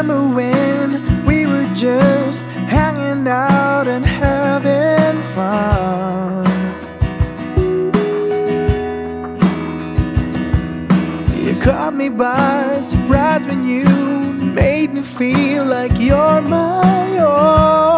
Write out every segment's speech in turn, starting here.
remember when we were just hanging out and having fun. You caught me by surprise when you made me feel like you're my own.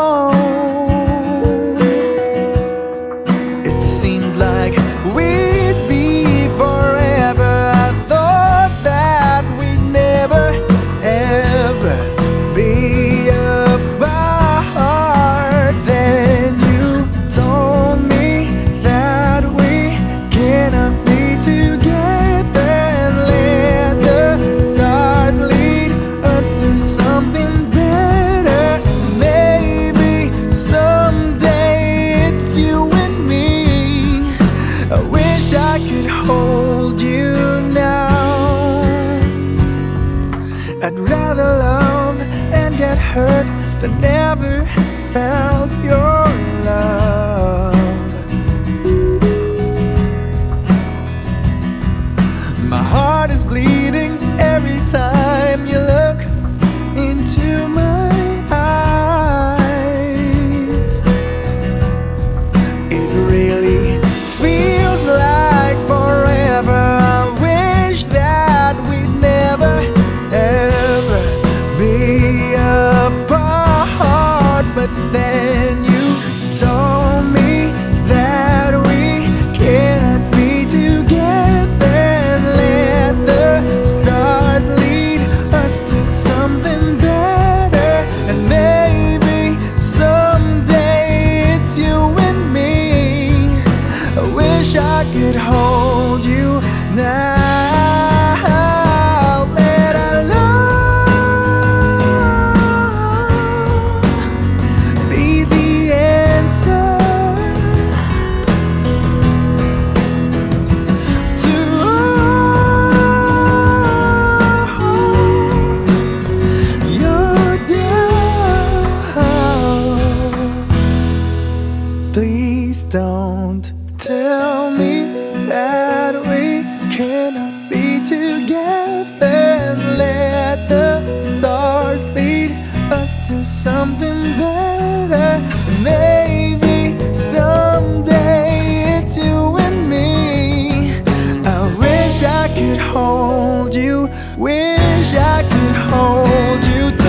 I'd rather love and get hurt than never felt your love. My heart is bleeding every time you look into my eyes. It Please don't tell me that we cannot be together. Let the stars lead us to something better. Maybe someday it's you and me. I wish I could hold you, wish I could hold you.